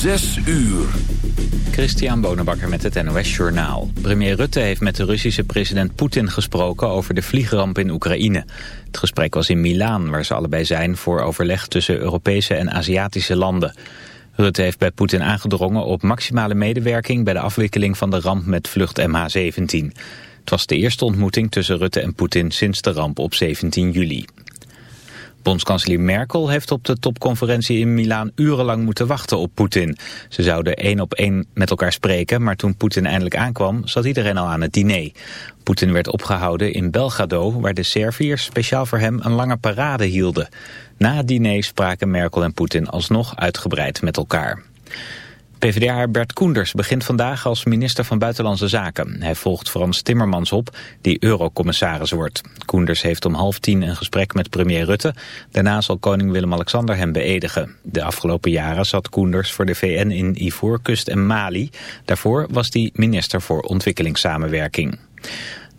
Zes uur. Christian Bonenbakker met het NOS Journaal. Premier Rutte heeft met de Russische president Poetin gesproken over de vliegramp in Oekraïne. Het gesprek was in Milaan, waar ze allebei zijn voor overleg tussen Europese en Aziatische landen. Rutte heeft bij Poetin aangedrongen op maximale medewerking bij de afwikkeling van de ramp met vlucht MH17. Het was de eerste ontmoeting tussen Rutte en Poetin sinds de ramp op 17 juli. Bondskanselier Merkel heeft op de topconferentie in Milaan urenlang moeten wachten op Poetin. Ze zouden één op één met elkaar spreken, maar toen Poetin eindelijk aankwam zat iedereen al aan het diner. Poetin werd opgehouden in Belgrado, waar de Serviërs speciaal voor hem een lange parade hielden. Na het diner spraken Merkel en Poetin alsnog uitgebreid met elkaar. PvdA Bert Koenders begint vandaag als minister van Buitenlandse Zaken. Hij volgt Frans Timmermans op, die eurocommissaris wordt. Koenders heeft om half tien een gesprek met premier Rutte. Daarna zal koning Willem-Alexander hem beëdigen. De afgelopen jaren zat Koenders voor de VN in Ivoorkust en Mali. Daarvoor was hij minister voor ontwikkelingssamenwerking.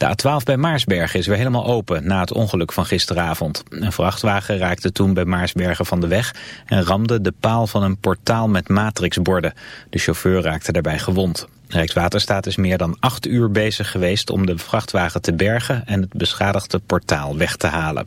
De A12 bij Maarsbergen is weer helemaal open na het ongeluk van gisteravond. Een vrachtwagen raakte toen bij Maarsbergen van de weg en ramde de paal van een portaal met matrixborden. De chauffeur raakte daarbij gewond. Rijkswaterstaat is meer dan acht uur bezig geweest om de vrachtwagen te bergen en het beschadigde portaal weg te halen.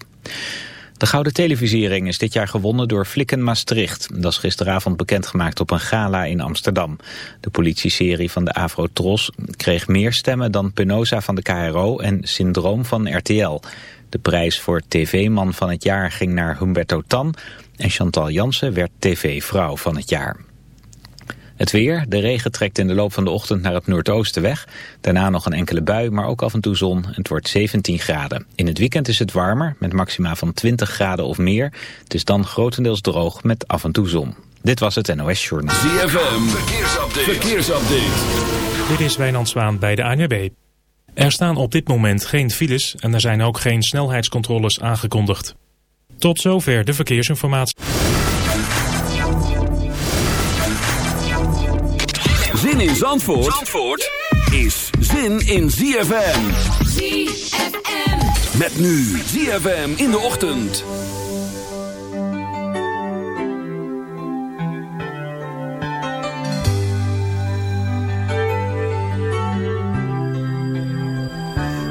De Gouden Televisiering is dit jaar gewonnen door Flikken Maastricht. Dat is gisteravond bekendgemaakt op een gala in Amsterdam. De politieserie van de Afro Tros kreeg meer stemmen dan Penosa van de KRO en Syndroom van RTL. De prijs voor TV-man van het jaar ging naar Humberto Tan en Chantal Jansen werd TV-vrouw van het jaar. Het weer, de regen trekt in de loop van de ochtend naar het noordoosten weg. Daarna nog een enkele bui, maar ook af en toe zon. Het wordt 17 graden. In het weekend is het warmer, met maxima van 20 graden of meer. Het is dan grotendeels droog met af en toe zon. Dit was het NOS Journal. ZFM, verkeersupdate. verkeersupdate. Dit is Wijnand Zwaan bij de ANWB. Er staan op dit moment geen files en er zijn ook geen snelheidscontroles aangekondigd. Tot zover de verkeersinformatie. Zin in Zandvoort, Zandvoort is zin in ZFM. ZFM. Met nu ZFM in de ochtend.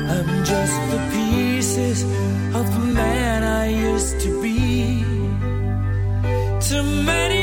I'm just the pieces of the man I used to be. Too many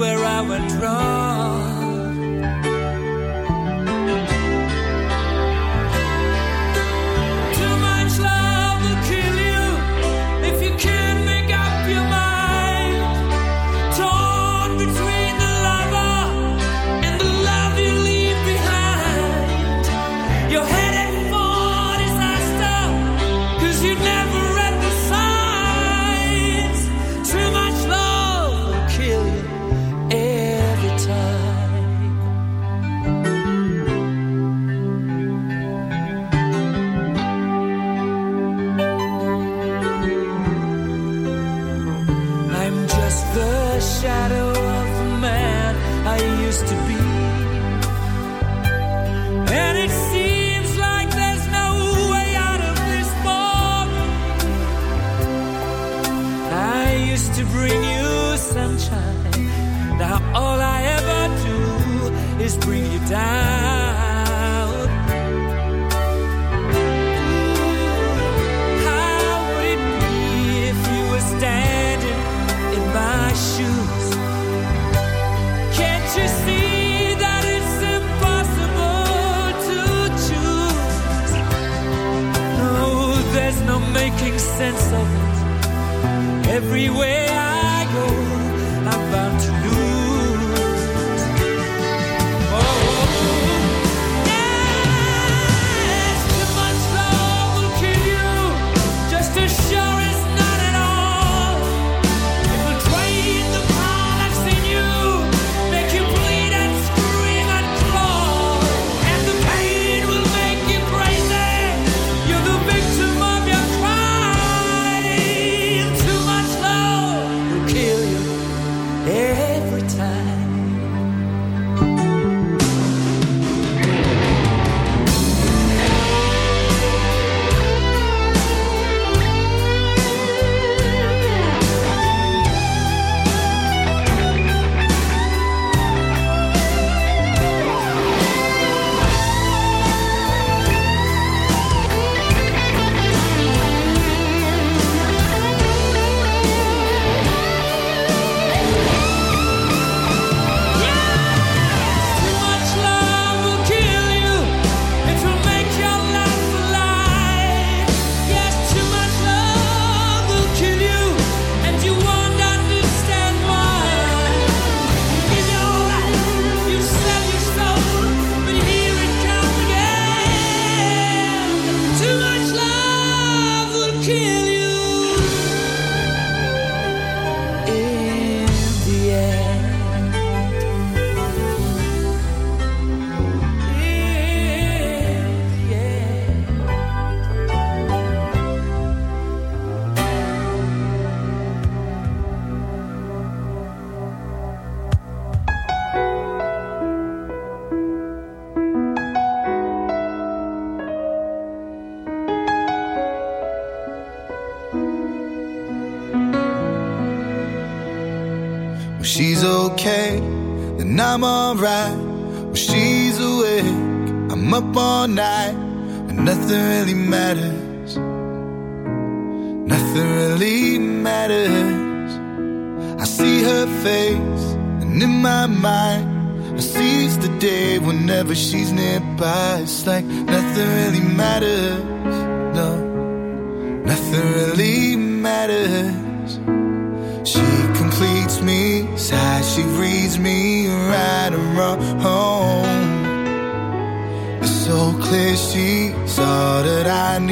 where I went wrong.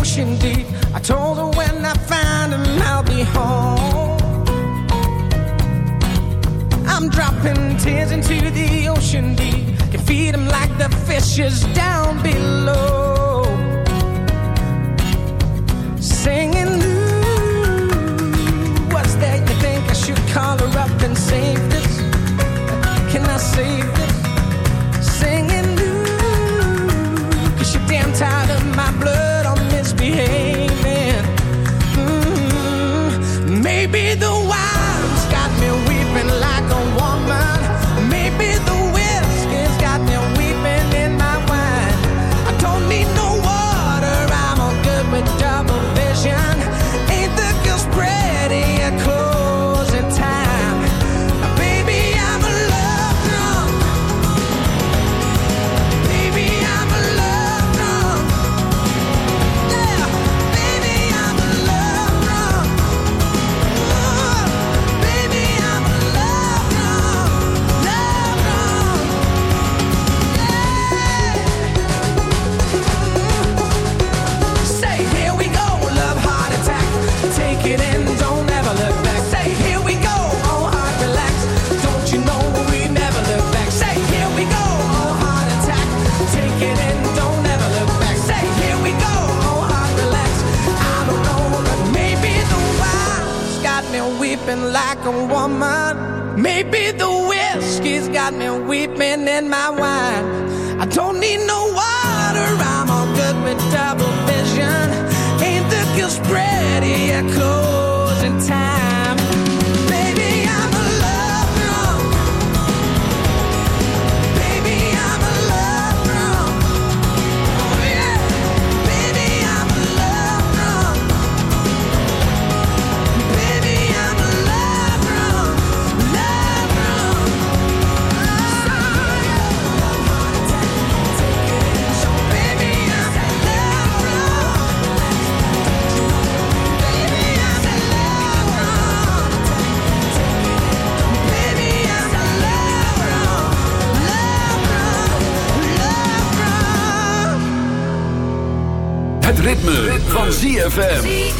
ocean deep. I told her when I find him, I'll be home. I'm dropping tears into the ocean deep. Can feed him like the fishes down below. Singing, ooh, what's that you think I should call her up and save this? Can I save a woman. Maybe the whiskey's got me weeping in my wine. I don't need no water, I'm all good with double vision. Ain't the girl spread Yeah, cool. ZFM.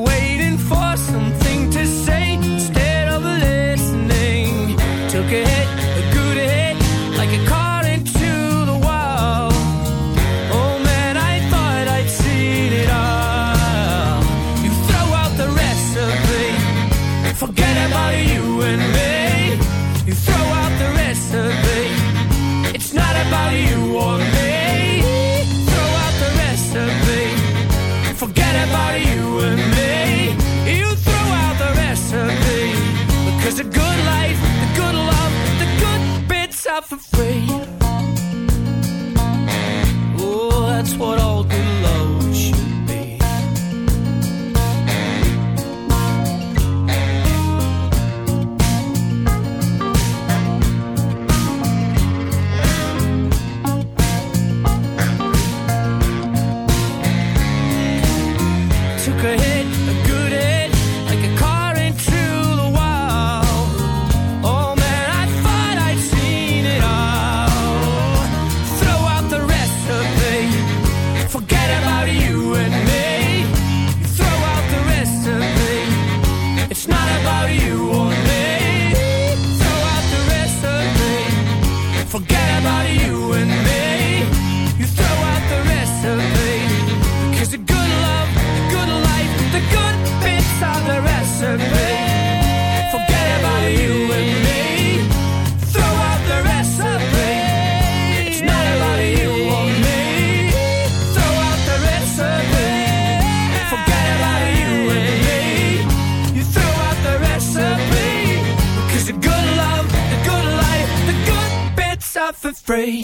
Pray.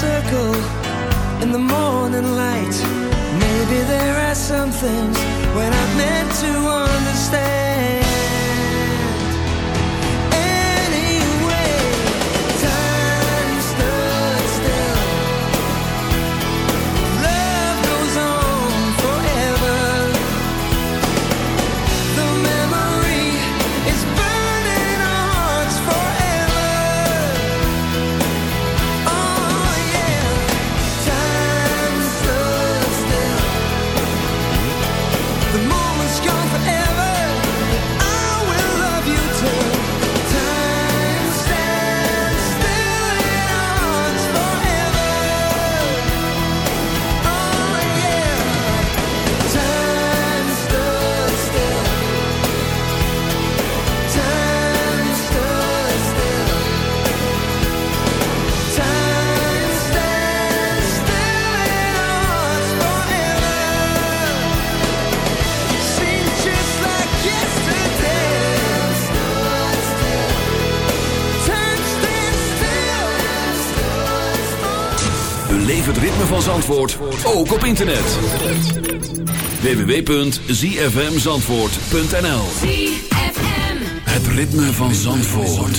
circle in the morning light. Maybe there are some things we're not meant to Zandvoort ook op internet. www.zfmzandvoort.nl ZFM. Het ritme van Zandvoort.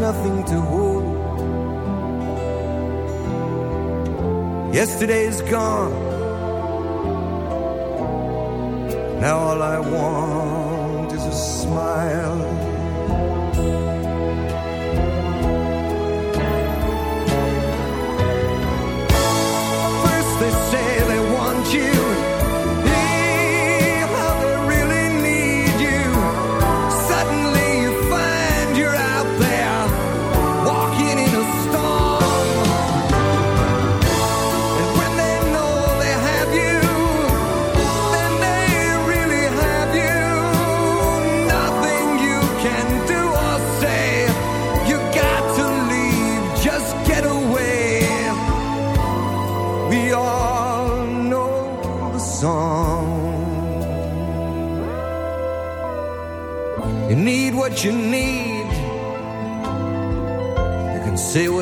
nothing to hold. Yesterday's gone. Now all I want is a smile.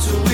to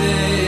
day.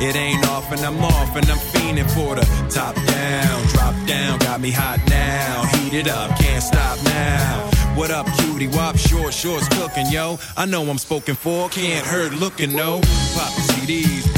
It ain't off and I'm off and I'm fiending for the top down, drop down, got me hot now. Heat it up, can't stop now. What up, cutie? Wop, short shorts cooking, yo. I know I'm spoken for, can't hurt looking, no. Pop CDs,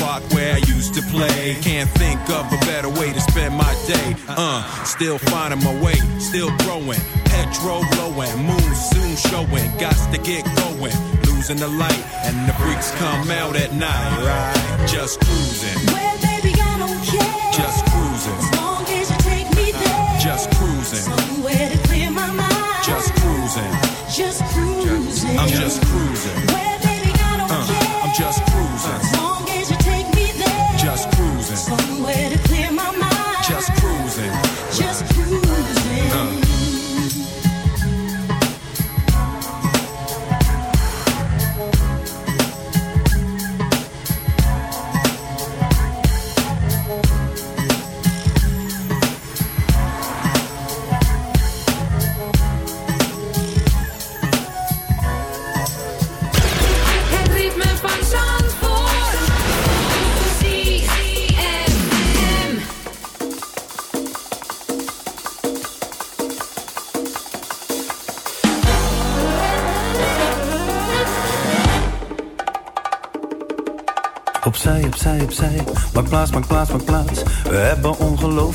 I used to play. Can't think of a better way to spend my day. Uh, still finding my way, still growing. Petrol blowing, moon soon showing. Gots to get going, losing the light, and the freaks come out at night. Right, just cruising, Well, baby, I don't care. just